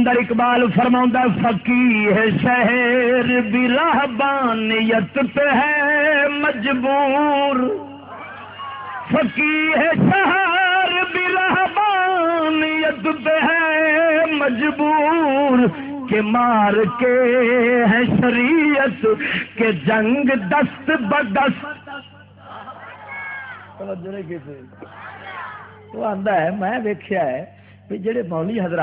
اندر اقبال فرما فقی ہے شہر بھی رہبانیت پہ ہے مجبور۔ فقی ہے شہر بھی رہبانیت پہ ہے مجبور۔ کہ مار کے ہے شریعت کے جنگ دست بدست۔ وہ آندہ ہے، میں دیکھا ہے جڑے مولی حضرات